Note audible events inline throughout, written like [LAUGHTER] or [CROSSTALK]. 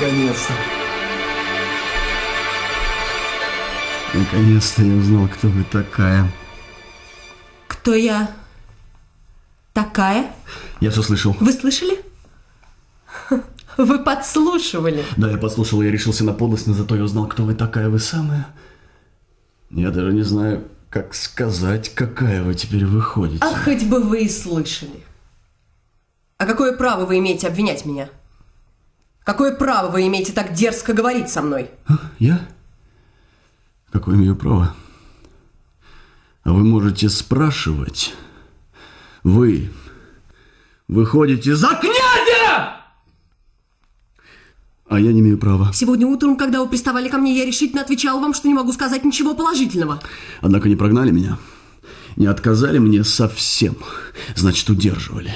Наконец-то. Наконец-то я узнал, кто вы такая. Кто я такая? Я все слышал. Вы слышали? Вы подслушивали. Да, я подслушал, я решился на подлость, но зато я узнал, кто вы такая, вы самая. Я даже не знаю, как сказать, какая вы теперь выходите. А хоть бы вы и слышали. А какое право вы имеете обвинять меня? Какое право вы имеете так дерзко говорить со мной? А, я? Какое имею право? А вы можете спрашивать. Вы выходите за князя! А я не имею права. Сегодня утром, когда вы приставали ко мне, я решительно отвечала вам, что не могу сказать ничего положительного. Однако не прогнали меня. Не отказали мне совсем. Значит, удерживали.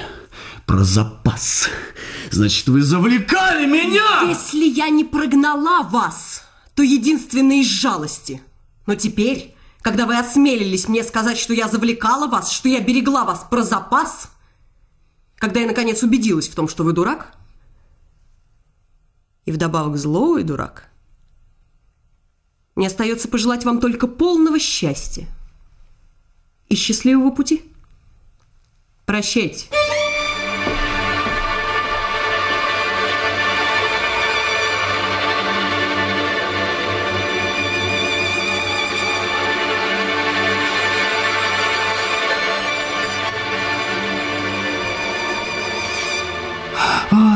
Про запас. Значит, вы завлекали меня! Если я не прогнала вас, то единственное из жалости. Но теперь, когда вы осмелились мне сказать, что я завлекала вас, что я берегла вас про запас, когда я, наконец, убедилась в том, что вы дурак, и вдобавок злой дурак, мне остается пожелать вам только полного счастья и счастливого пути. Прощайте.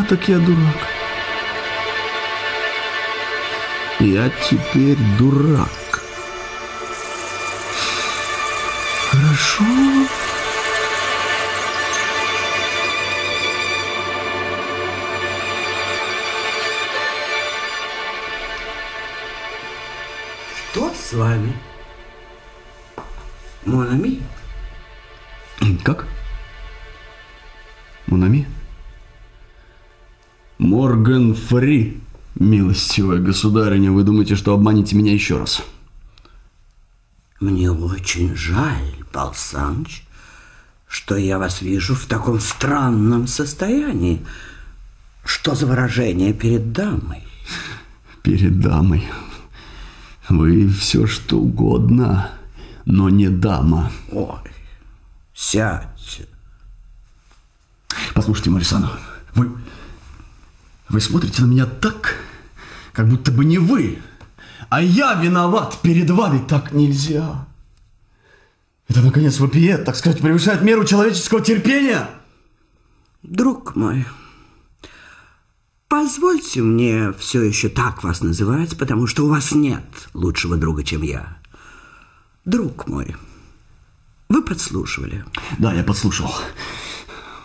Так я дурак. Я теперь дурак. Хорошо. Что с вами? Монами? Как? Фри, милостивая государыня, вы думаете, что обманете меня еще раз? Мне очень жаль, Пал Саныч, что я вас вижу в таком странном состоянии. Что за выражение перед дамой? Перед дамой. Вы все что угодно, но не дама. Ой, сядьте. Послушайте, Марисана, вы, вы смотрите на меня так, как будто бы не вы, а я виноват перед вами. Так нельзя. Это, наконец, вопиет, так сказать, превышает меру человеческого терпения. Друг мой, позвольте мне все еще так вас называть, потому что у вас нет лучшего друга, чем я. Друг мой, вы подслушивали. Да, я подслушал.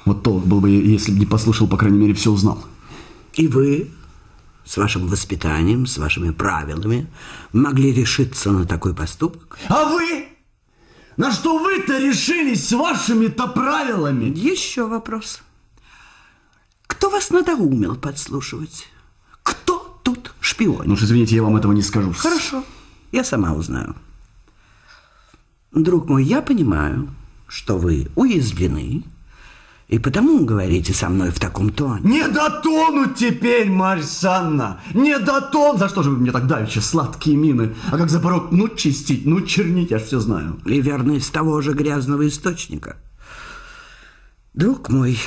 Вот толк был бы, если бы не послушал, по крайней мере, все узнал. И вы с вашим воспитанием, с вашими правилами могли решиться на такой поступок? А вы? На что вы-то решились с вашими-то правилами? Еще вопрос. Кто вас надоумил подслушивать? Кто тут шпион? Ну уж извините, я вам этого не скажу. Хорошо, я сама узнаю. Друг мой, я понимаю, что вы уязвлены, и потому говорите со мной в таком тоне. Не дотонут теперь, Марья Санна! Не дотон! За что же вы мне так давеча сладкие мины? А как за порог, ну, чистить, ну, чернить, я ж все знаю. И верно из того же грязного источника. Друг мой,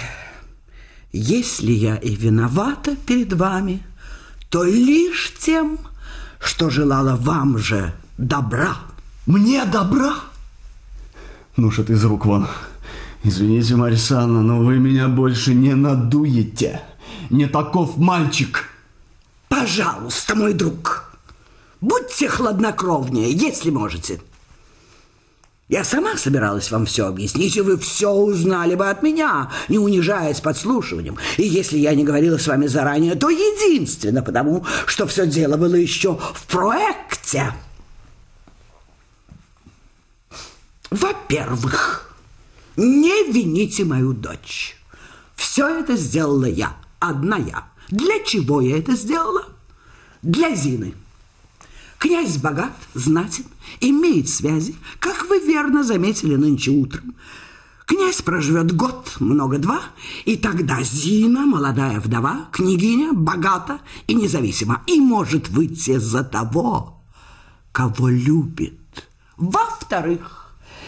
если я и виновата перед вами, то лишь тем, что желала вам же добра. Мне добра? Ну ж это из рук вон. Извините, Марья Санна, но вы меня больше не надуете. Не таков мальчик. Пожалуйста, мой друг, будьте хладнокровнее, если можете. Я сама собиралась вам все объяснить, и вы все узнали бы от меня, не унижаясь подслушиванием. И если я не говорила с вами заранее, то единственно потому, что все дело было еще в проекте. Во-первых, не вините мою дочь. Все это сделала я, одна я. Для чего я это сделала? Для Зины. Князь богат, знатен, имеет связи, как вы верно заметили нынче утром. Князь проживет год, много два, и тогда Зина, молодая вдова, княгиня, богата и независима, и может выйти за того, кого любит. Во-вторых,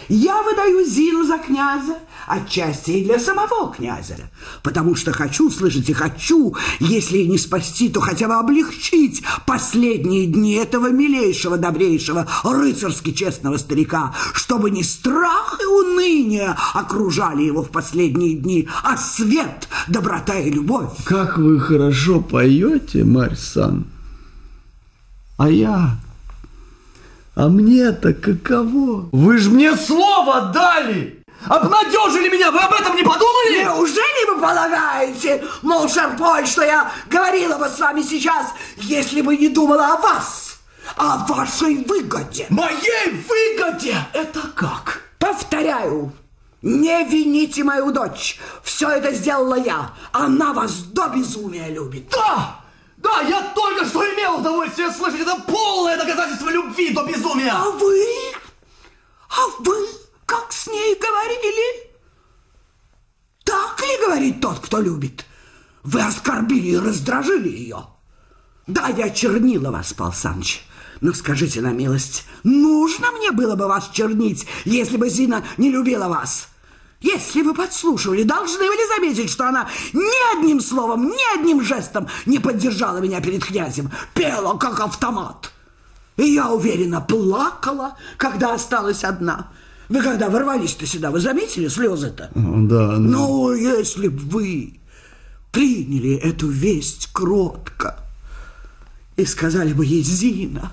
я выдаю Зину за князя, отчасти и для самого князя, потому что хочу, слышите, хочу, если и не спасти, то хотя бы облегчить последние дни этого милейшего, добрейшего, рыцарски честного старика, чтобы не страх и уныние окружали его в последние дни, а свет, доброта и любовь. Как вы хорошо поете, Марьсан. А я... А мне-то каково? Вы же мне слово дали! Обнадежили меня! Вы об этом не подумали? Неужели вы полагаете, мол, Шарполь, что я говорила бы с вами сейчас, если бы не думала о вас, о вашей выгоде? Моей выгоде? Это как? Повторяю, не вините мою дочь. Все это сделала я. Она вас до безумия любит. Да! Да, я только что имел удовольствие слышать это полное доказательство любви до безумия. А вы? А вы как с ней говорили? Так ли говорит тот, кто любит? Вы оскорбили и раздражили ее. Да, я чернила вас, Пал Саныч. Но скажите на милость, нужно мне было бы вас чернить, если бы Зина не любила вас? Если вы подслушивали, должны были заметить, что она ни одним словом, ни одним жестом не поддержала меня перед князем, пела как автомат. И я уверенно плакала, когда осталась одна. Вы когда ворвались-то сюда, вы заметили слезы-то? Да, Ну, если б вы приняли эту весть кротко и сказали бы ей, Зина,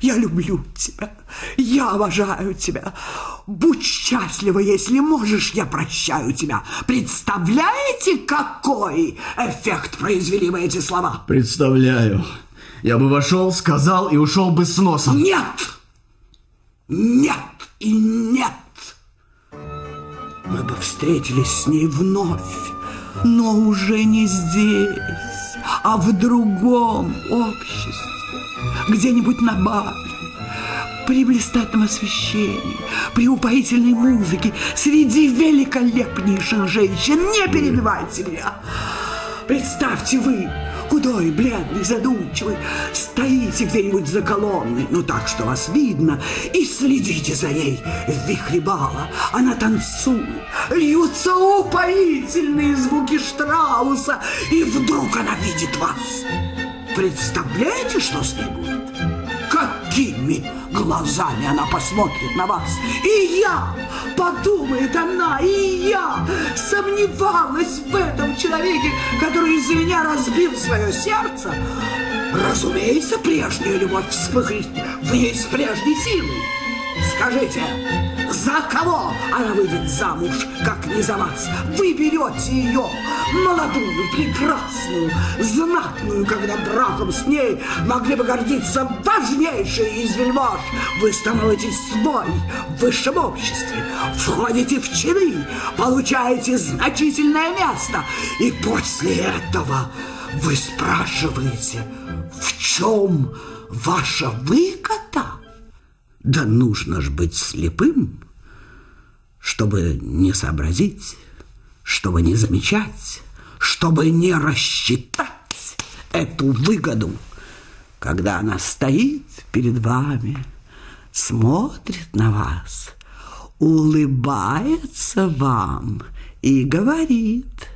я люблю тебя, я обожаю тебя, будь счастлива, если можешь, я прощаю тебя. Представляете, какой эффект произвели бы эти слова? Представляю. Я бы вошел, сказал и ушел бы с носом. Нет! Нет и нет! Мы бы встретились с ней вновь, но уже не здесь, а в другом обществе, где-нибудь на баре, при блистательном освещении, при упоительной музыке, среди великолепнейших женщин. Не перебивайте меня! Представьте вы, худой, бледный, задумчивый, стоите где-нибудь за колонной, ну так, что вас видно, и следите за ней в вихре бала. Она танцует, льются упоительные звуки Штрауса, и вдруг она видит вас. Представляете, что с ней будет? Какими глазами она посмотрит на вас? И я, подумает она, и я сомневалась в этом человеке, который из-за меня разбил свое сердце. Разумеется, прежняя любовь вспыхнет в ней с прежней силой. Скажите, за кого она выйдет замуж, как не за вас? Вы берете ее, молодую, прекрасную, знатную, когда браком с ней могли бы гордиться важнейшие из вельмож. Вы становитесь свой в высшем обществе, входите в чины, получаете значительное место, и после этого вы спрашиваете, в чем ваша выгода? Да нужно ж быть слепым, чтобы не сообразить, чтобы не замечать, чтобы не рассчитать эту выгоду, когда она стоит перед вами, смотрит на вас, улыбается вам и говорит,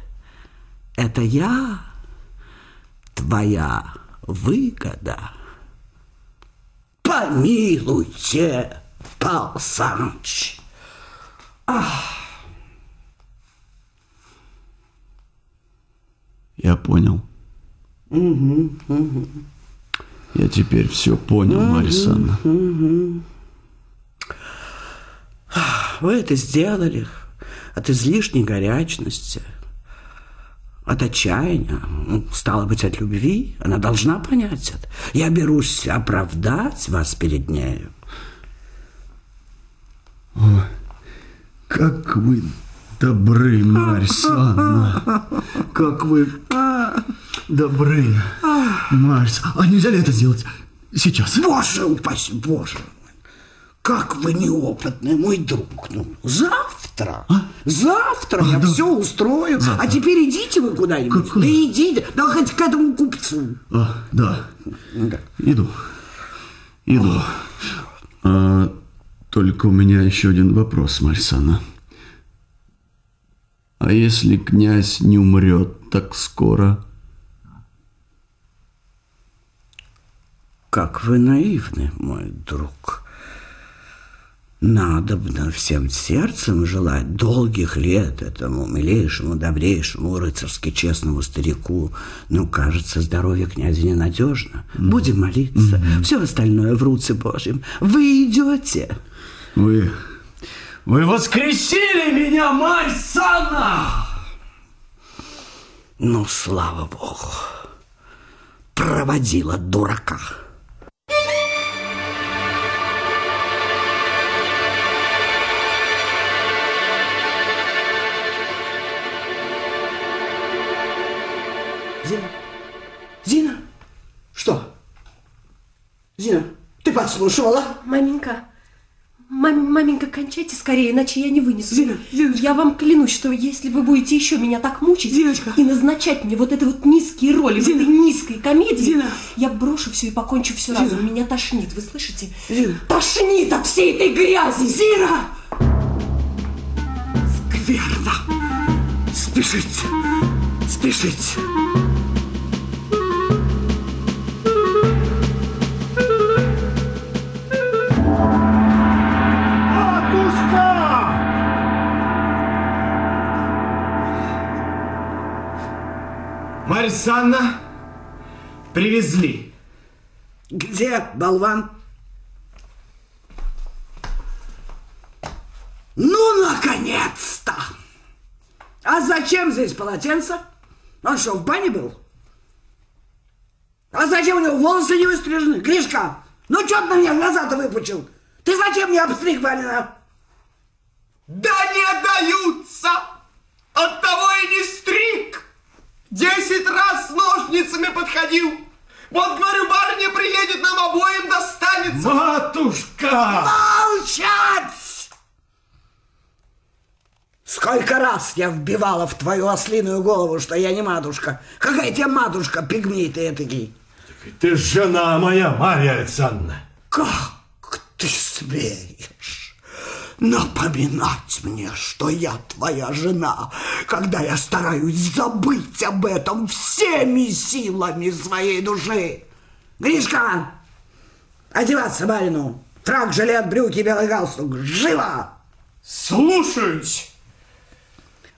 это я, твоя выгода. Помилуйте, Пал Саныч. Я понял. Я теперь все понял, Марья Санна. Вы это сделали от излишней горячности, от отчаяния, ну, стало быть, от любви. Она должна понять это. Я берусь оправдать вас перед нею. Как вы добры, Марья Санна. Как вы добры, Санна. А нельзя ли это сделать сейчас? Боже упаси, боже мой. Как вы неопытный, мой друг. Ну, завтра. завтра. Завтра я да. все устрою. А теперь идите вы куда-нибудь. Как-? Да идите. Да хоть к этому купцу. А, да. Да. Иду. Иду. А, только у меня еще один вопрос, Марьсана. А если князь не умрет так скоро? Как вы наивны, мой друг. Надобно всем сердцем желать долгих лет этому милейшему, добрейшему, рыцарски честному старику. Но, кажется, здоровье князя ненадежно. Будем молиться. Все остальное в руце Божьем. Вы идете. Вы... Вы воскресили меня, Марьсана! Ну, слава Богу. Проводила дурака. Зина? Зина? Что? Зина, ты подслушивала? Маменька, мам- маменька, кончайте скорее, иначе я не вынесу. Зина, Зиночка. Я вам клянусь, что если вы будете еще меня так мучить Зиночка. и назначать мне вот это вот низкие роли Зина. в этой низкой комедии, Зина. я брошу все и покончу все Зина. разом. Меня тошнит, вы слышите? Зина. Тошнит от всей этой грязи! Зина! Скверно! Спешите! Спешите! Марьсанна привезли. Где болван? Ну, наконец-то! А зачем здесь полотенце? Он что, в бане был? А зачем у него волосы не выстрижены? Гришка, ну что ты на меня глаза-то выпучил? Ты зачем мне обстриг барина? Да не отдаются! Оттого и не стриг! Десять раз с ножницами подходил! Вот, говорю, барыня приедет, нам обоим достанется! Матушка! Молчать! Сколько раз я вбивала в твою ослиную голову, что я не матушка. Какая тебе матушка, пигмей ты этакий? Ты жена моя, Марья Александровна! Как ты смеешь напоминать мне, что я твоя жена, когда я стараюсь забыть об этом всеми силами своей души? Гришка, одеваться барину. Фрак, жилет, брюки, белый галстук. Живо! Слушаюсь!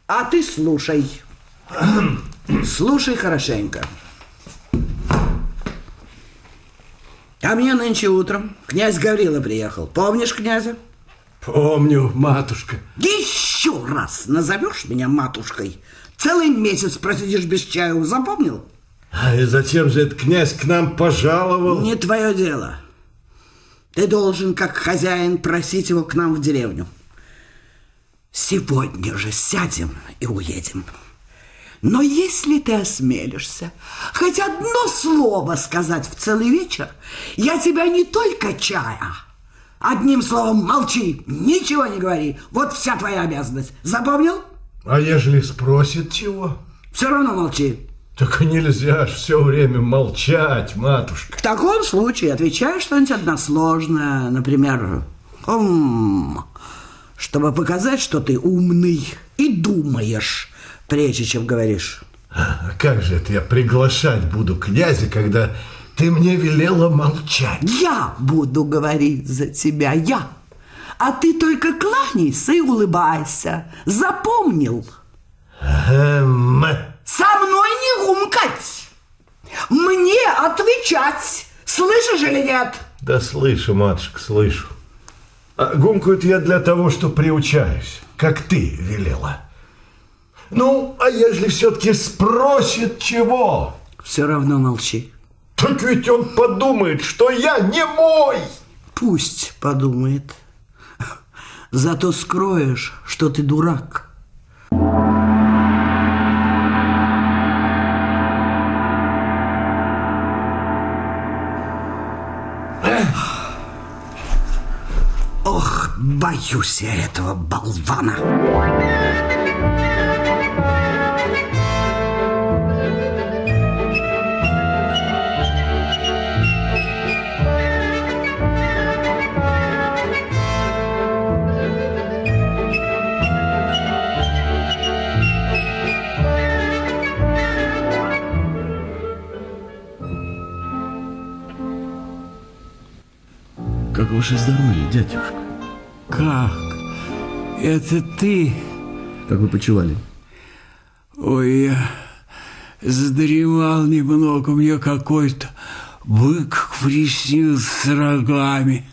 А ты слушай. Слушай хорошенько. Ко мне нынче утром князь Гаврила приехал. Помнишь князя? Помню, матушка. Еще раз назовешь меня матушкой, целый месяц просидишь без чаю. Запомнил? А и зачем же этот князь к нам пожаловал? Не твое дело. Ты должен, как хозяин, просить его к нам в деревню. Сегодня же сядем и уедем. Но если ты осмелишься хоть одно слово сказать в целый вечер, я тебя не только чая, одним словом молчи, ничего не говори. Вот вся твоя обязанность. Запомнил? А ежели спросит чего? Все равно молчи. Так нельзя ж все время молчать, матушка. В таком случае отвечай что-нибудь односложное, например, «Хм», чтобы показать, что ты умный и думаешь, прежде чем говоришь. А как же это я приглашать буду князя, когда ты мне велела молчать? Я буду говорить за тебя, я. А ты только кланяйся и улыбайся. Запомнил? Эм, Со мной не гумкать. Мне отвечать. Слышишь или нет? да слышу, матушка, слышу. А гумкают я для того, что приучаюсь, как ты велела. Ну, а ежели все-таки спросит чего? Все равно молчи. Так ведь он подумает, что я не мой. Пусть подумает. Зато скроешь, что ты дурак. Ох, боюсь я этого болвана. Как ваше здоровье, дядюшка? Как? Это ты? Как вы почивали? Ой, я задремал немного, мне какой-то бык приснился с рогами.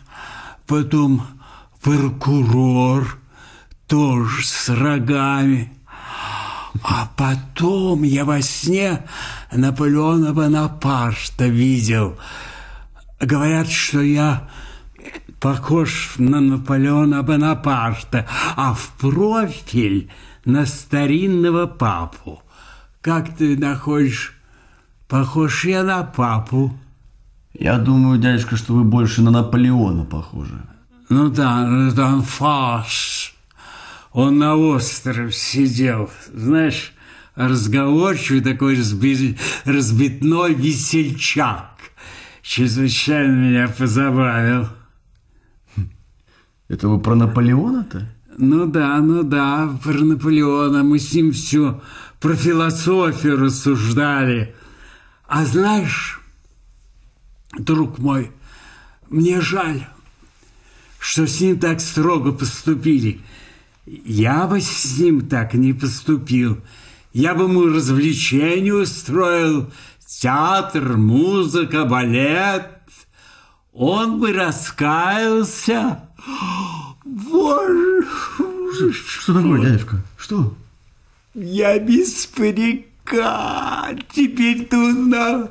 Потом прокурор тоже с рогами. А потом я во сне Наполеона Бонапарта видел. Говорят, что я похож на Наполеона Бонапарта, а в профиль на старинного папу. Как ты находишь? Похож я на папу. Я думаю, дядюшка, что вы больше на Наполеона похожи. Ну да, он фаш. Он на острове сидел, знаешь, разговорчивый такой разби... разбитной весельчак. Чрезвычайно меня позабавил. Это вы про Наполеона-то? Ну да, ну да, про Наполеона. Мы с ним все про философию рассуждали. А знаешь, друг мой, мне жаль, что с ним так строго поступили. Я бы с ним так не поступил. Я бы ему развлечение устроил, театр, музыка, балет. Он бы раскаялся. Боже, Что, что такое, дядюшка? Что? я без парика. Теперь ты узнал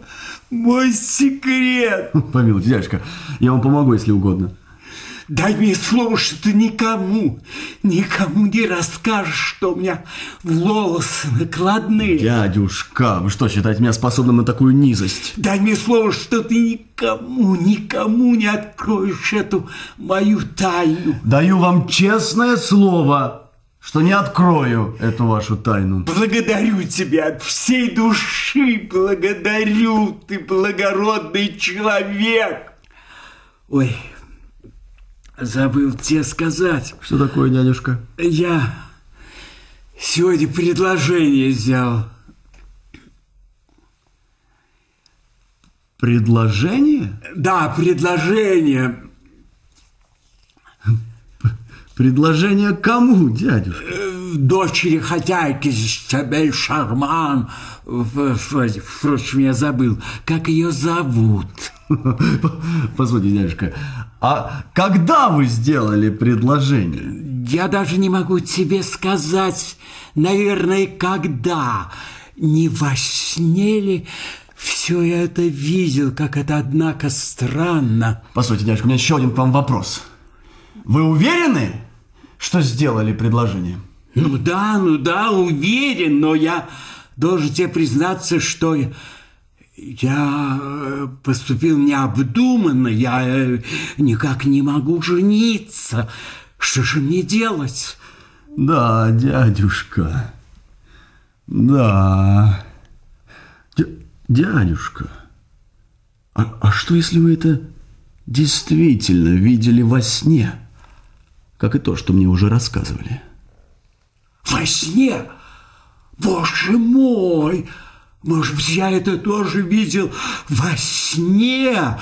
мой секрет. Помилуйте, дядюшка, я вам помогу, если угодно. Дай мне слово, что ты никому, никому не расскажешь, что у меня волосы накладные. Дядюшка, вы что, считаете меня способным на такую низость? Дай мне слово, что ты никому, никому не откроешь эту мою тайну. Даю вам честное слово, что не открою эту вашу тайну. Благодарю тебя от всей души, благодарю, ты благородный человек. Ой, забыл тебе сказать. Что такое, дядюшка? Я сегодня предложение сделал. Предложение? Да, предложение. Предложение кому, дядюшка? Э, Дочери хозяйки Шабель Шарман. Впрочем, я забыл, как ее зовут. [LAUGHS] Позвольте, дядюшка, а когда вы сделали предложение? Я даже не могу тебе сказать, наверное, когда. Не во сне ли все это видел, как это, однако, странно. Постойте, дядюшка, у меня еще один к вам вопрос. Вы уверены, что сделали предложение? Ну да, ну да, уверен, но я должен тебе признаться, что я э, поступил необдуманно, я э, никак не могу жениться. Что же мне делать? Да, дядюшка. Да. Дя- дядюшка. А, а что, если вы это действительно видели во сне? Как и то, что мне уже рассказывали. Во сне? Боже мой! Может быть, я это тоже видел во сне?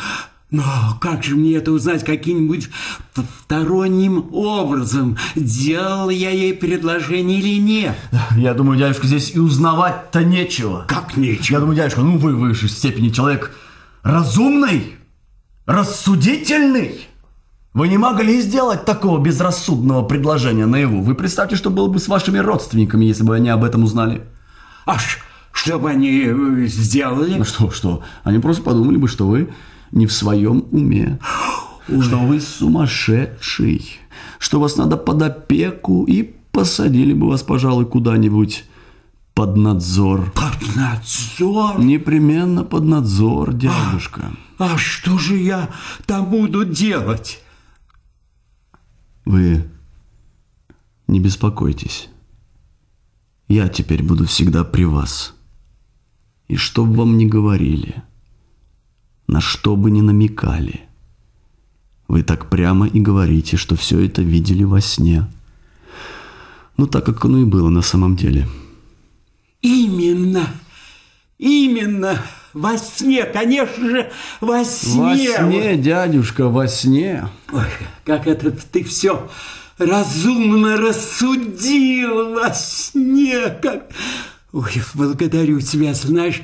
Но как же мне это узнать каким-нибудь посторонним образом? Делал я ей предложение или нет? Я думаю, дядюшка, здесь и узнавать-то нечего. Как нечего? Я думаю, дядюшка, ну вы в высшей степени человек разумный, рассудительный. Вы не могли сделать такого безрассудного предложения наяву. Вы представьте, что было бы с вашими родственниками, если бы они об этом узнали. А что бы они э, сделали? Ну что, что? Они просто подумали бы, что вы не в своем уме. Что вы сумасшедший. Что вас надо под опеку и посадили бы вас, пожалуй, куда-нибудь под надзор. Под надзор? Непременно под надзор, дядюшка. А что же я там буду делать? Вы Не беспокойтесь. Я теперь буду всегда при вас. И что бы вам ни говорили, на что бы ни намекали, вы так прямо и говорите, что все это видели во сне. Ну, так как оно и было на самом деле. Именно, именно, во сне, конечно же, во сне. Во сне, дядюшка, во сне. Ой, как это ты все разумно рассудил во сне. Как... Ой, благодарю тебя, знаешь,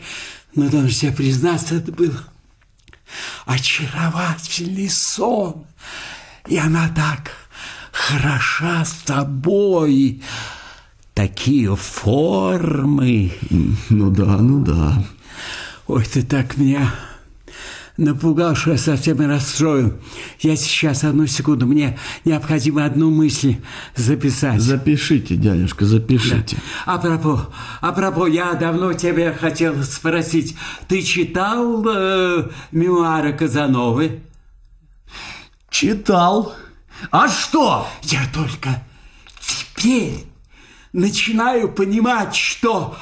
но должен себе признаться, это был очаровательный сон. И она так хороша с тобой. Такие формы. Ну да, ну да. Ой, ты так меня напугал, что я совсем расстроил. Я сейчас, одну секунду, мне необходимо одну мысль записать. Запишите, дядюшка, запишите. Апропо, апропо, я давно тебя хотел спросить. Ты читал э, мемуары Казановы? Читал. А что? Я только теперь начинаю понимать, что...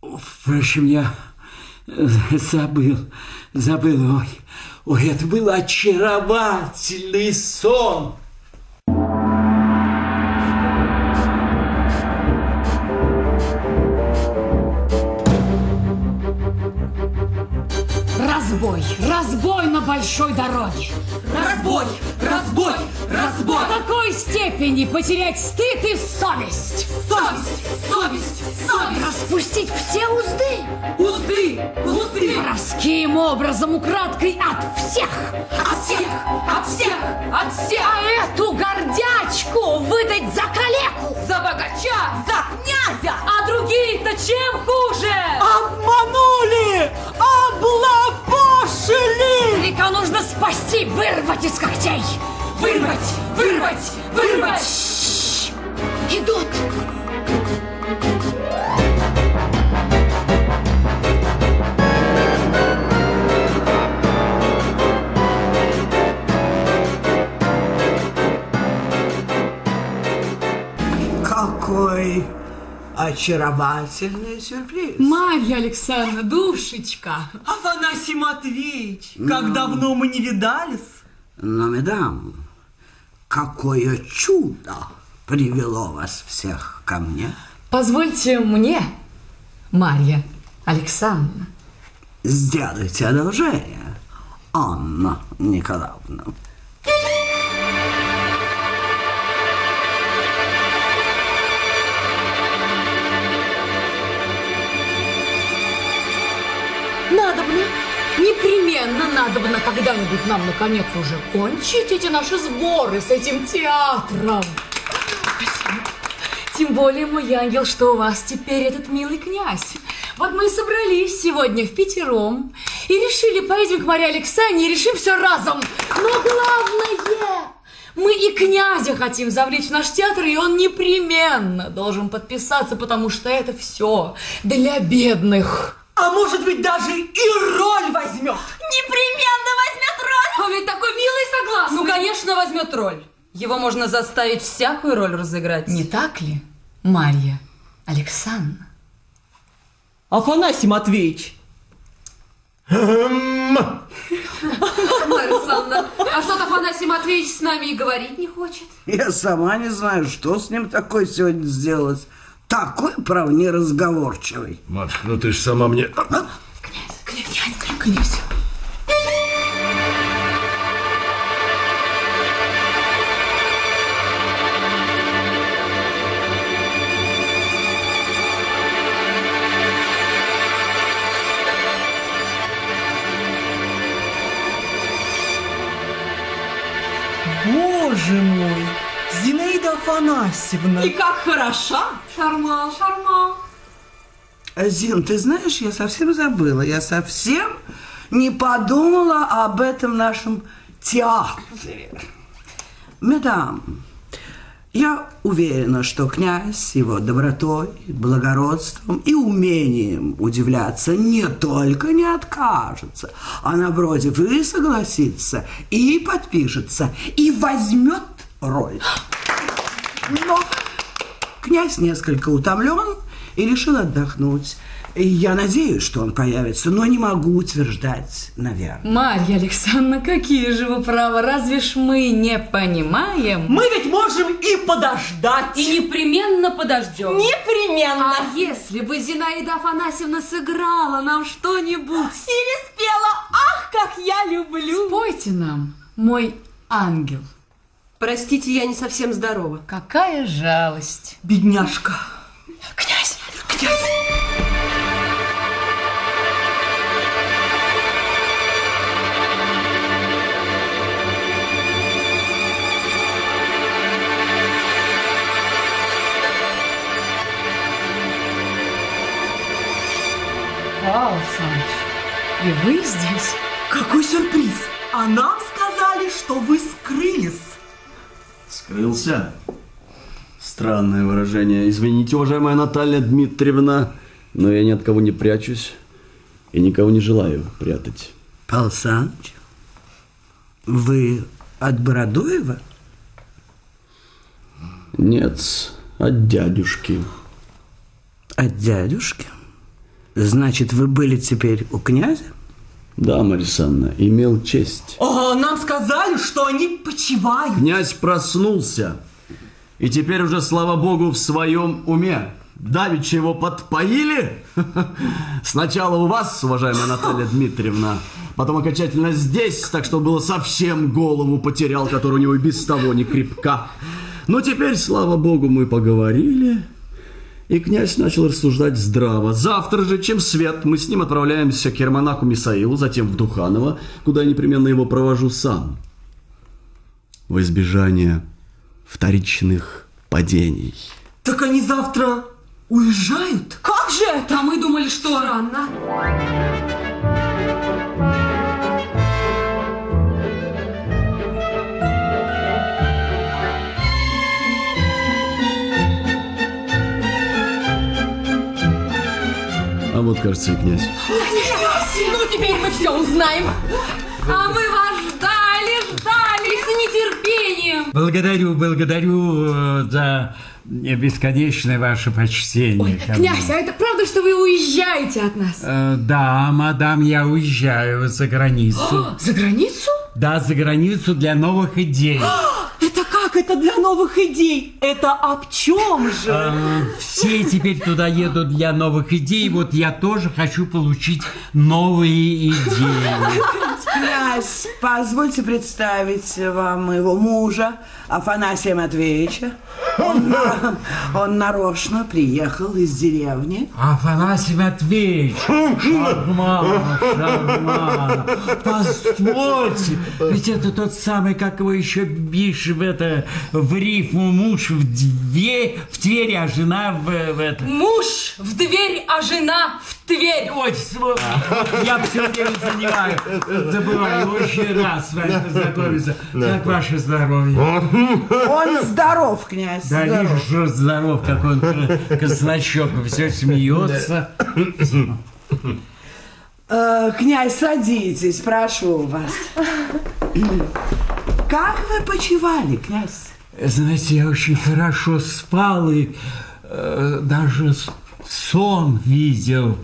Впрочем, я забыл, забыл. Ой, ой, это был очаровательный сон. Разбой! Разбой на большой дороге! Разбой! Разбой! Разбой! До такой степени потерять стыд и совесть! Совесть! Совесть! Совесть! Распустить все узды! Узды! Узды! Воровским образом украдкой от всех! От всех! От всех! От всех! А эту гордячку выдать за калеку! За богача! За князя! А другие-то чем хуже? Обманули! Облапошили! Старика нужно спасти, вырвать из когтей! Вырвать! Вырвать! Вырвать! Идут! Какой очаровательный сюрприз. Марья Александровна, душечка! Афанасий Матвеевич, как давно мы не видались. Но, медам, какое чудо привело вас всех ко мне. Позвольте мне, Марья Александровна. Сделайте одолжение, Анна Николаевна. Надобно, непременно надобно когда-нибудь нам, наконец, уже кончить эти наши сборы с этим театром. Тем более, мой ангел, что у вас теперь этот милый князь. Вот мы и собрались сегодня в пятером и решили, поедем к Марии Александре и решим все разом. Но главное, мы и князя хотим завлечь в наш театр, и он непременно должен подписаться, потому что это все для бедных. А может быть, даже и роль возьмет. Непременно возьмет роль! Он ведь такой милый и согласный. Ну, конечно, возьмет роль. Его можно заставить всякую роль разыграть. Не так ли, Марья Александровна? Афанасий Матвеевич. Марья Александровна, а что-то Афанасий Матвеевич с нами и говорить не хочет. Я сама не знаю, что с ним такое сегодня сделалось. Такой, право, неразговорчивый. Матушка, ну ты же сама мне... Князь, князь. Боже мой, Зинаида Афанасьевна. И как хороша. Шармал, шармал. Зин, ты знаешь, я совсем забыла. Я совсем не подумала об этом нашем театре. Медам, я уверена, что князь его добротой, благородством и умением удивляться не только не откажется, а напротив и согласится, и подпишется, и возьмет роль. Но Князь несколько утомлен и решил отдохнуть. Я надеюсь, что он появится, но не могу утверждать, наверное. Марья Александровна, какие же вы правы, разве ж мы не понимаем? Мы ведь можем и подождать. И непременно подождем. Непременно. А если бы Зинаида Афанасьевна сыграла нам что-нибудь? Или спела «Ах, как я люблю». Спойте нам, мой ангел. Простите, я не совсем здорова. Какая жалость. Бедняжка. Князь, князь. Павел Александрович, и вы здесь? Какой сюрприз! А нам сказали, что вы скрылись. Скрылся? Странное выражение. Извините, уважаемая Наталья Дмитриевна, но я ни от кого не прячусь и никого не желаю прятать. Павел Александрович, вы от Бородоева? Нет, от дядюшки. От дядюшки? Значит, вы были теперь у князя? Да, Марья Анна, имел честь. О, нам сказали, что они почивают. Князь проснулся. И теперь уже, слава богу, в своем уме. Давича его подпоили. [LAUGHS] Сначала у вас, уважаемая Наталья Дмитриевна, потом окончательно здесь, так что было совсем голову потерял, который у него и без того не крепка. Но теперь, слава богу, мы поговорили, и князь начал рассуждать здраво. Завтра же, чем свет, мы с ним отправляемся к Ермонаку Мисаилу, затем в Духаново, куда я непременно его провожу сам. В избежание вторичных падений. Так они завтра уезжают? Как же это? А мы думали, что... Странно. А вот, кажется, и князь. Ну, теперь мы все узнаем. А мы вас ждали, ждали с нетерпением. Благодарю, благодарю э, за бесконечное ваше почтение. мне. Князь, а это правда, что вы уезжаете от нас? Э, Да, мадам, я уезжаю за границу. [GASPS] За границу? Да, за границу для новых идей. [GASPS] Это как это для новых идей? Это об чем же? Все теперь туда едут для новых идей. Вот я тоже хочу получить новые идеи. Князь, позвольте представить вам моего мужа, Афанасия Матвеевича. Он, он нарочно приехал из деревни. Афанасий Матвеевич, шарман, шарман, позвольте, ведь это тот самый, как его еще бишь в это, в рифму муж в дверь, в Твери, а жена в, в это. Муж в дверь, а жена в Тверь. Ой, я все время занимаю, забываю, очень рад с вами познакомиться. Как ваше здоровье? Он здоров, князь, Да здоров. вижу, что здоров, как он кра- козлачок, все смеется. Э, князь, садитесь, прошу вас. Как вы почивали, князь? Знаете, я очень хорошо спал и э, даже сон видел.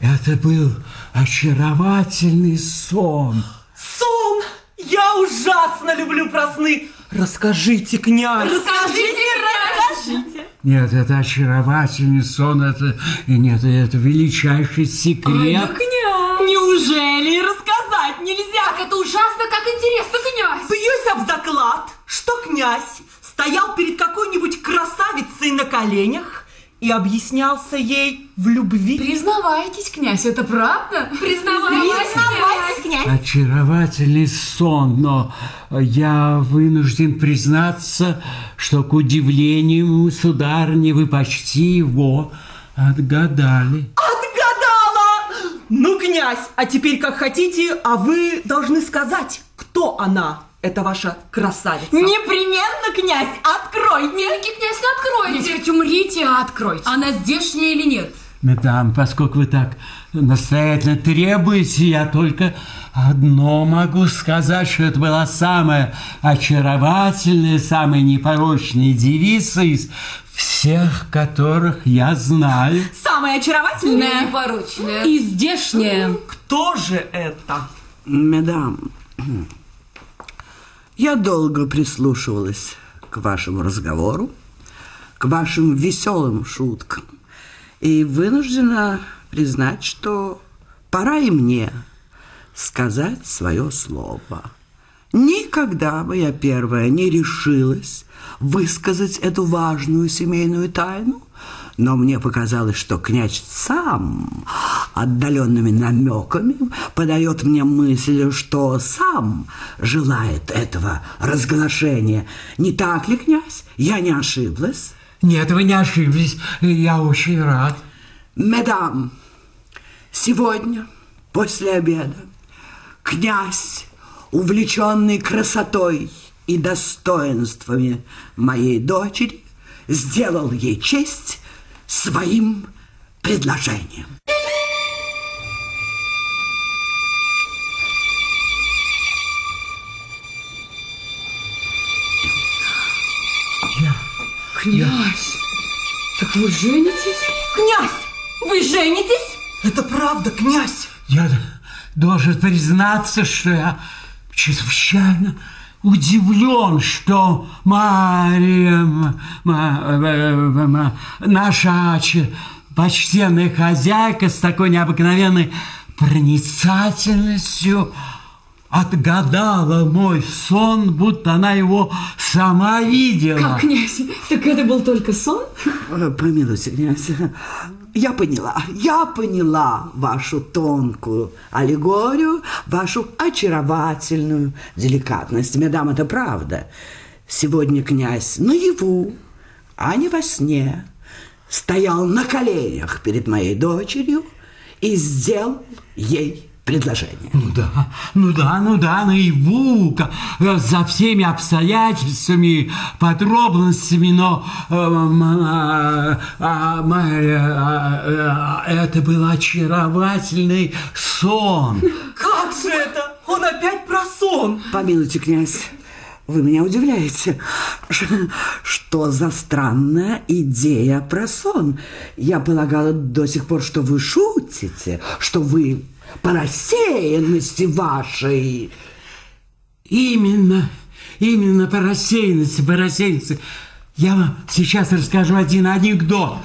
Это был очаровательный сон. Сон! Я ужасно люблю про сны. Расскажите, князь. Расскажите, расскажите. Нет, это очаровательный сон, это, нет, это величайший секрет. Князь. Неужели рассказать нельзя? Как это ужасно, как интересно, князь. Бьюсь об заклад, что князь стоял перед какой-нибудь красавицей на коленях и объяснялся ей в любви. Признавайтесь, князь, это правда? Признавайтесь, князь. Очаровательный сон, но я вынужден признаться, что, к удивлению, сударыни, вы почти его отгадали. Отгадала! Ну, князь, а теперь как хотите, а вы должны сказать, кто она, эта ваша красавица. Непременно, князь, откройте. Великий князь, ну откройте. Хоть умрите, а откройте. Она здешняя или нет? Медам, поскольку вы так настоятельно требуете, я только одно могу сказать, что это была самая очаровательная, самая непорочная девица из всех, которых я знаю. Самое очаровательное Непорочная. и здешнее. Кто же это? Мадам, я долго прислушивалась к вашему разговору, к вашим веселым шуткам и вынуждена признать, что пора и мне сказать свое слово. Никогда бы я первая не решилась высказать эту важную семейную тайну, но мне показалось, что князь сам отдаленными намеками подает мне мысль, что сам желает этого разглашения. Не так ли, князь? Я не ошиблась? Нет, вы не ошиблись, я очень рад. Медам, сегодня, после обеда, князь, увлеченный красотой и достоинствами моей дочери, сделал ей честь своим предложением. Князь, так вы женитесь? Князь, вы женитесь? Это правда, князь. Я должен признаться, что я чрезвычайно удивлен, что Мария, э, ма- наша почтенная хозяйка с такой необыкновенной проницательностью отгадала мой сон, будто она его сама видела. Как, князь? Так это был только сон? Э, Помилуйте, князь, я поняла, я поняла вашу тонкую аллегорию, вашу очаровательную деликатность. Мадам, это правда. Сегодня князь наяву, а не во сне, стоял на коленях перед моей дочерью и сделал ей предложение. Ну да, ну да, ну да, наяву, э, за всеми обстоятельствами, подробностями, но э, а, а, а, а, это был очаровательный сон. Как же это? Он опять про сон. Помилуйте, князь, вы меня удивляете. Что за странная идея про сон? Я полагала до сих пор, что вы шутите, что вы по рассеянности вашей... Именно, именно по рассеянности, по рассеянности. Я вам сейчас расскажу один анекдот.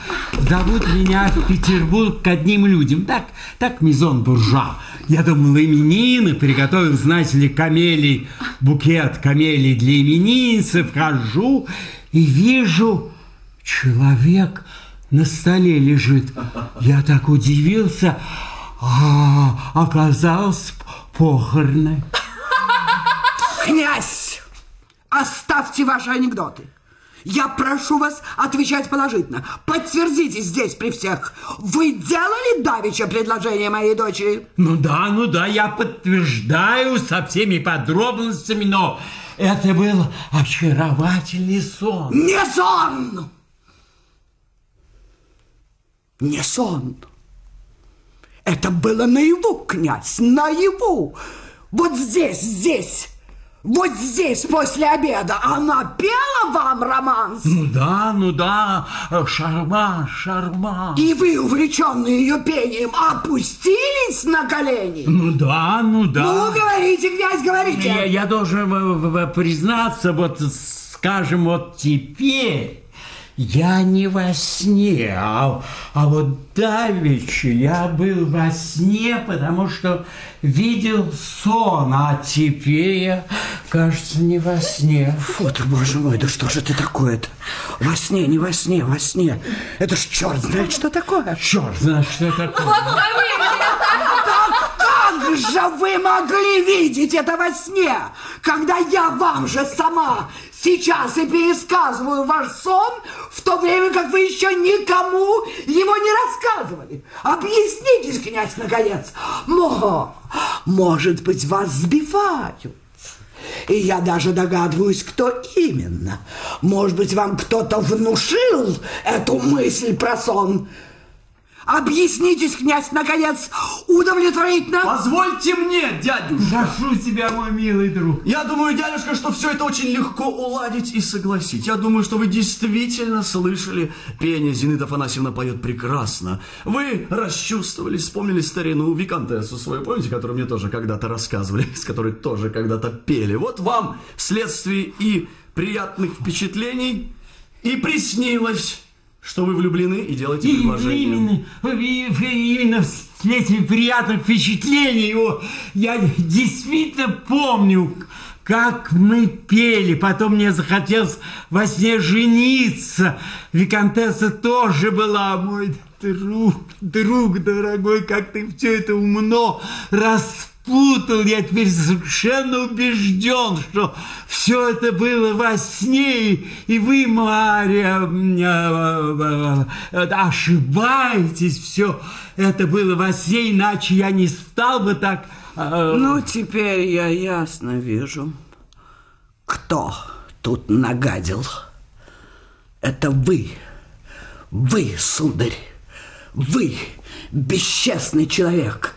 Зовут меня в Петербург к одним людям. Так, так мизон буржуа. Я думал, именины, приготовил, знаете ли, камелий, букет камелий для именинцев. Хожу и вижу, человек на столе лежит. Я так удивился, а оказалось похороны. Князь, оставьте ваши анекдоты. Я прошу вас отвечать положительно. Подтвердите здесь при всех. Вы делали давеча предложение моей дочери? Ну да, ну да, я подтверждаю со всеми подробностями, но это был очаровательный сон. Не сон! Не сон. Это было наяву, князь, наяву. Вот здесь, здесь, вот здесь после обеда она пела вам романс. Ну да, ну да, шарма, шарма. И вы, увлеченные ее пением, опустились на колени? Ну да, ну да. Ну, говорите, князь, говорите. Я, я должен э, признаться, вот скажем, вот теперь я не во сне, а, а вот давеча я был во сне, потому что видел сон, а теперь я, кажется, не во сне. Фу ты, боже мой, да что же это такое-то? Во сне, не во сне, во сне. Это ж черт знает, что такое. Черт знает, что это такое. Как же вы могли видеть это во сне, когда я вам же сама сейчас и пересказываю ваш сон, в то время как вы еще никому его не рассказывали? Объяснитесь, князь, наконец. Мо, может быть, вас сбивают. И я даже догадываюсь, кто именно. Может быть, вам кто-то внушил эту мысль про сон. Объяснитесь, князь, наконец, удовлетворительно. Позвольте мне, дядюшка. Прошу тебя, мой милый друг. Я думаю, дядюшка, что все это очень легко уладить и согласить. Я думаю, что вы действительно слышали пение. Зинаида Афанасьевна поет прекрасно. Вы расчувствовались, вспомнили старину Викантессу свою, помните, которую мне тоже когда-то рассказывали, [LAUGHS] с которой тоже когда-то пели. Вот вам вследствие и приятных впечатлений и приснилось, что вы влюблены и делаете И предложение. именно, именно вследствие приятных впечатлений о, я действительно помню, как мы пели. Потом мне захотелось во сне жениться. Викантесса тоже была мой друг, друг дорогой, как ты все это умно распутал. Я теперь совершенно убежден, что все это было во сне, и- и вы, Мария, э, э, ошибаетесь. Все это было во сне, иначе я не стал бы так... э, Ну, теперь я ясно вижу, кто тут нагадил. Это вы, вы, сударь, вы, бесчестный человек.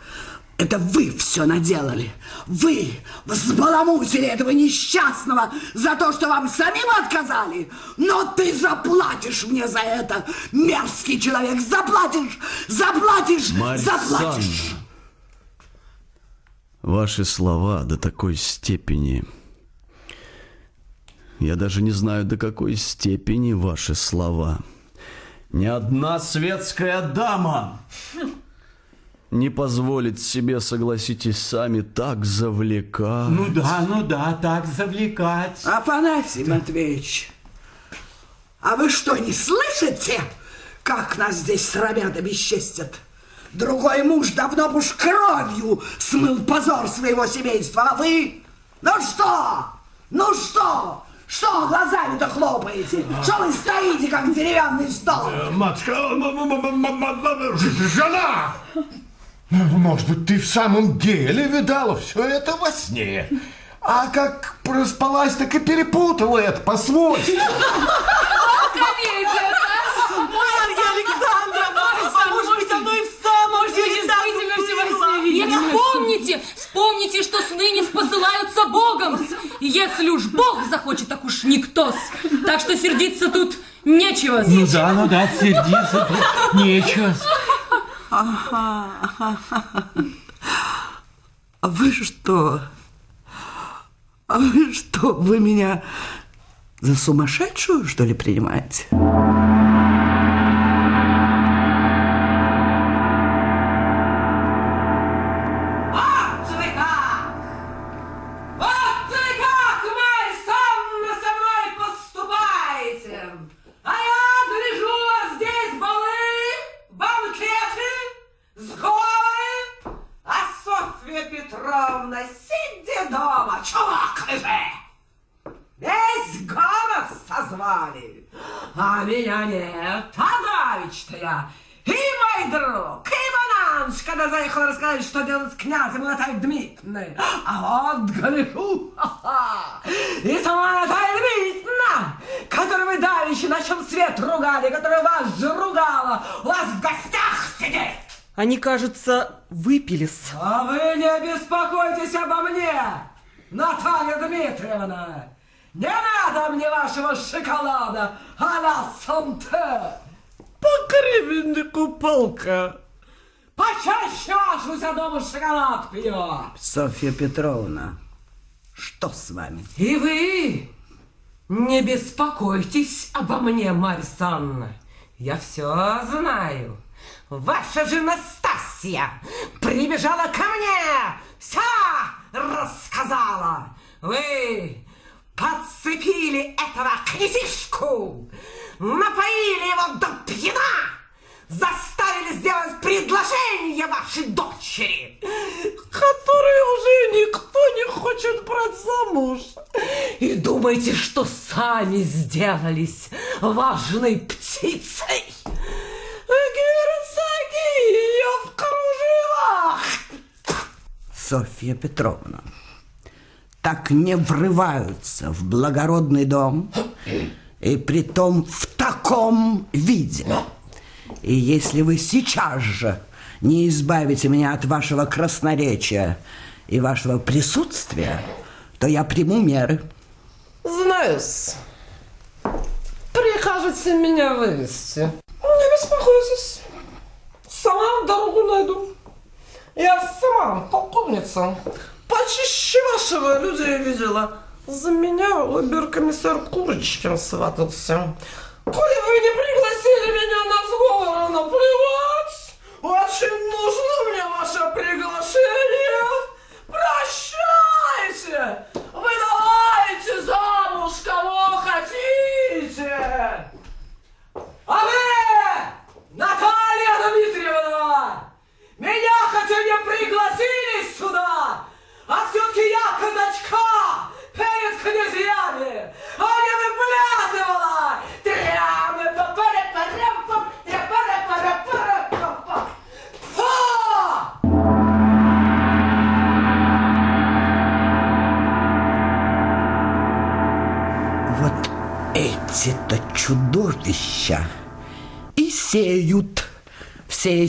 Это вы все наделали. Вы взбаламутили этого несчастного за то, что вам самим отказали. Но ты заплатишь мне за это, мерзкий человек. Заплатишь, заплатишь, Марья заплатишь. Санна, Ваши слова до такой степени... Я даже не знаю, до какой степени ваши слова. Ни одна светская дама [LAUGHS] не позволит себе, согласитесь сами, так завлекать. Ну да, ну да, так завлекать. Афанасий Матвеевич, а вы что, не слышите, как нас здесь срамят и бесчестят? Другой муж давно бы уж кровью смыл позор своего семейства, а вы? Ну что? Ну что? Что глазами-то хлопаете? Что вы стоите, как деревянный стол? Матушка, м- м- м- м- м- ж- жена! Ну, Может быть, ты в самом деле видала все это во сне? А как проспалась, так и перепутала это. Комедия, Марья Александровна, может быть, оно и в самом деле. Нет, вспомните, вспомните, что сны не посылаются Богом. И если уж Бог захочет, так уж никто. Так что сердиться тут нечего. Ну да, ну да, сердиться тут нечего. А вы что? А вы что, вы меня за сумасшедшую, что ли, принимаете? Вот вы как! Вот вы как, Марья Санна, со мной поступаете! А я гляжу, у вас здесь балы, банкеты, сговоры, а Софья Петровна, сидя дома, чувак же! Весь город созвали, а меня нет, а давеча-то я и мой друг, и Мананш, когда заехал рассказать, что делать с князем и Натальей Дмитриевной. А ха-ха, и сама Наталья Дмитриевна, которую вы давеча на чем свет ругали, которая вас же ругала, у вас в гостях сидит. Они, кажется, выпились. А вы не беспокойтесь обо мне, Наталья Дмитриевна. Не надо мне вашего шоколада а-ля Санте. По гривеннику полка. Почаще вашу за дома шоколад пьет. Софья Петровна, что с вами? И вы не беспокойтесь обо мне, Марья Санна. Я все знаю. Ваша же Настасья прибежала ко мне, вся рассказала. Вы подцепили этого князишку, напоили его до пьяна, заставили сделать предложение вашей дочери, которую уже никто не хочет брать замуж. И думаете, что сами сделались важной птицей? Герцоги ее в кружевах. Софья Петровна, так не врываются в благородный дом, и притом в таком виде. И если вы сейчас же не избавите меня от вашего красноречия и вашего присутствия, то я приму меры. Знаю-с. Прикажете меня вывести. Не беспокойтесь. Сама дорогу найду. Я сама полковница. Почище вашего людей видела. За меня обер-комиссар Курочкин сватался. Коли вы не пригласили меня на сговор, наплевать. Очень нужно мне ваше приглашение.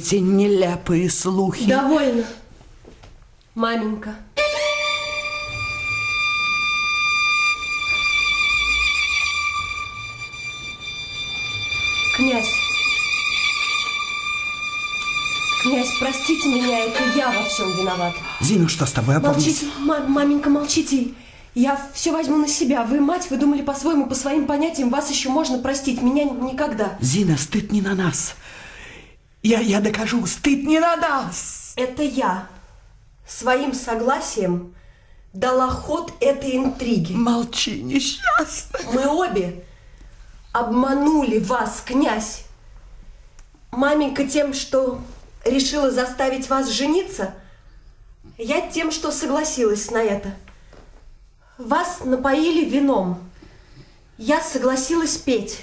Эти нелепые слухи. Довольно, маменька. Князь. Князь, простите меня, это я во всем виновата. Зина, что с тобой? Молчите, ма- маменька, молчите. Я все возьму на себя. Вы мать, вы думали по-своему, по своим понятиям, вас еще можно простить, меня никогда. Зина, стыд не на нас. Я, я докажу, стыд не на нас. Это я своим согласием дала ход этой интриге. Молчи, несчастная. Мы обе обманули вас, князь. Маменька тем, что решила заставить вас жениться, я тем, что согласилась на это. Вас напоили вином. Я согласилась петь.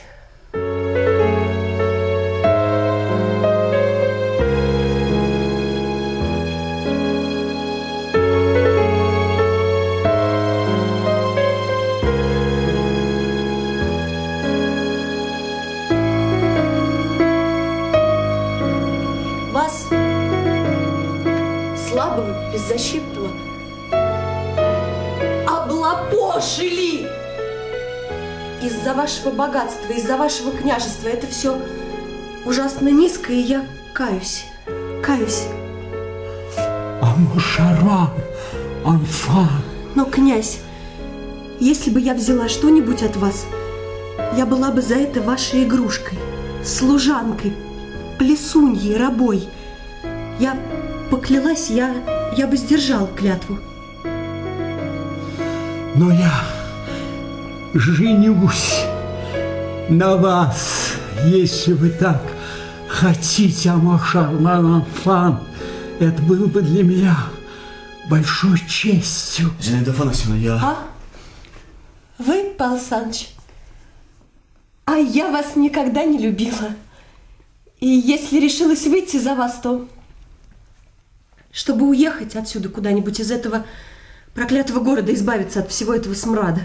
Вашего богатства, из-за вашего княжества это все ужасно низко, и я каюсь, каюсь. А мушарам, анфан. Но, князь, если бы я взяла что-нибудь от вас, я была бы за это вашей игрушкой, служанкой, плесуньей, рабой. Я поклялась, я, я бы сдержала клятву. Но я женюсь на вас, если вы так хотите, Амошарман Анфан. Это было бы для меня большой честью. Зинаида Афанасьевна, я... А? Вы, Павел Саныч? А я вас никогда не любила. И если решилась выйти за вас, то чтобы уехать отсюда куда-нибудь из этого проклятого города, избавиться от всего этого смрада.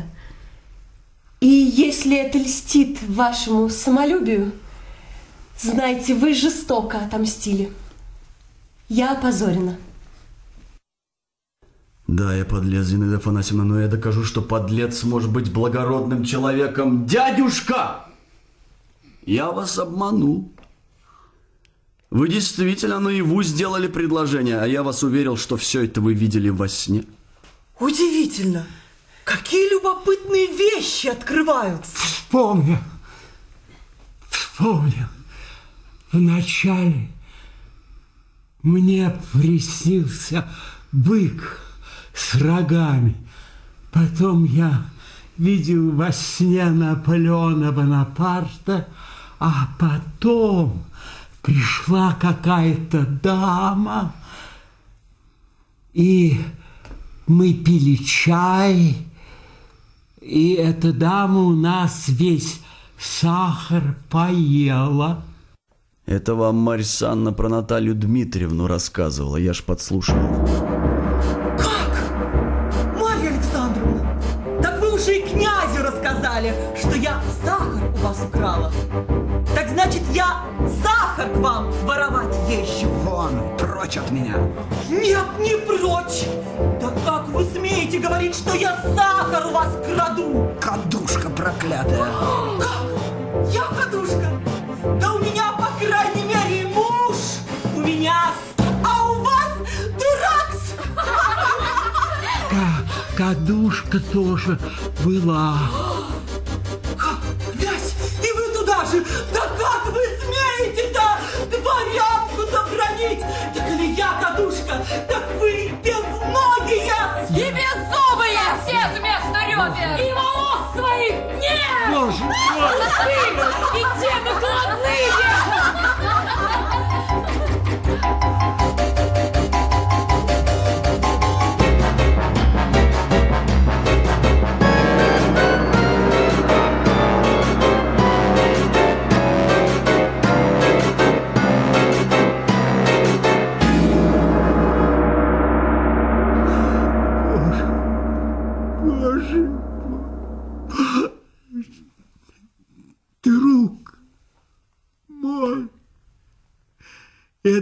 И если это льстит вашему самолюбию, знайте, вы жестоко отомстили. Я опозорена. Да, я подлец, Зинаида Афанасьевна, но я докажу, что подлец может быть благородным человеком. Дядюшка! Я вас обманул. Вы действительно наяву сделали предложение, а я вас уверил, что все это вы видели во сне. Удивительно. Какие любопытные вещи открываются. Вспомнил, вспомнил. Вначале мне приснился бык с рогами. Потом я видел во сне Наполеона Бонапарта, а потом пришла какая-то дама, и мы пили чай, и эта дама у нас весь сахар поела. Это вам Марья Санна про Наталью Дмитриевну рассказывала, я ж подслушивал. Как? Марья Александровна, так вы уже и князю рассказали, что я сахар у вас украла. Так значит, я Сахар к вам воровать езжу. Вон, прочь от меня. Нет, не прочь. Да как вы смеете говорить, что я сахар у вас краду? Кадушка проклятая. Как? Я подушка? Да у меня, по крайней мере, муж. У меня, а у вас дуракс. Кадушка тоже была.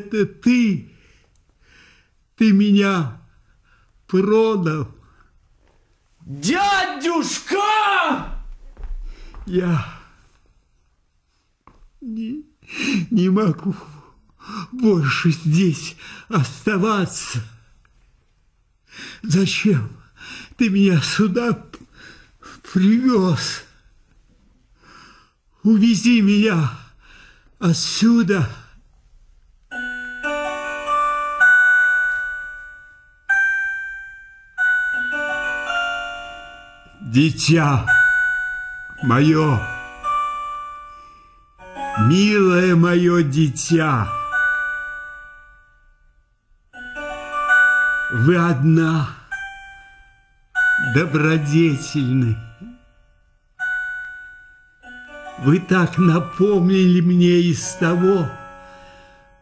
Это ты, ты меня продал. Дядюшка! Я не, не могу больше здесь оставаться. Зачем ты меня сюда привез? Увези меня отсюда. Дитя мое, милое мое дитя, вы одна, добродетельны. Вы так напомнили мне из того,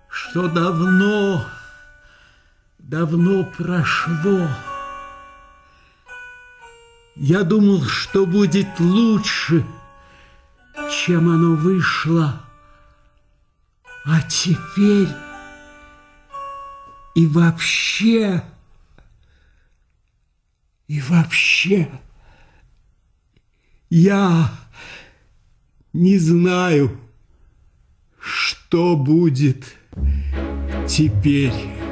что давно, давно прошло. Я думал, что будет лучше, чем оно вышло. А теперь и вообще, и вообще, я не знаю, что будет теперь.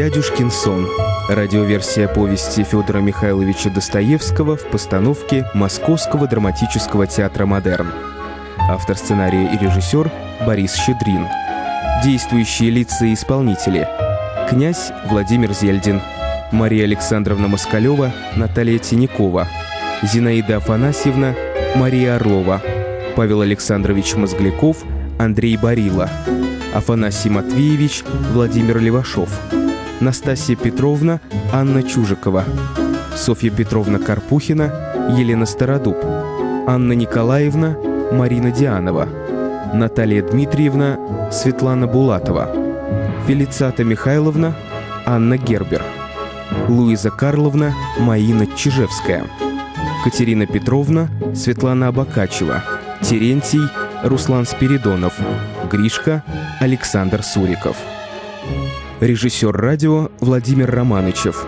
«Дядюшкин сон». Радиоверсия повести Федора Михайловича Достоевского в постановке Московского драматического театра «Модерн». Автор сценария и режиссер Борис Щедрин. Действующие лица и исполнители. Князь Владимир Зельдин. Мария Александровна Москалева, Наталья Тинякова. Зинаида Афанасьевна, Мария Орлова. Павел Александрович Мозгляков, Андрей Барила. Афанасий Матвеевич, Владимир Левашов. Настасья Петровна, Анна Чужикова. Софья Петровна Карпухина, Елена Стародуб. Анна Николаевна, Марина Дианова. Наталья Дмитриевна, Светлана Булатова. Фелицата Михайловна, Анна Гербер. Луиза Карловна, Маина Чижевская. Катерина Петровна, Светлана Абакачева. Терентий, Руслан Спиридонов. Гришка, Александр Суриков. Режиссер радио Владимир Романычев.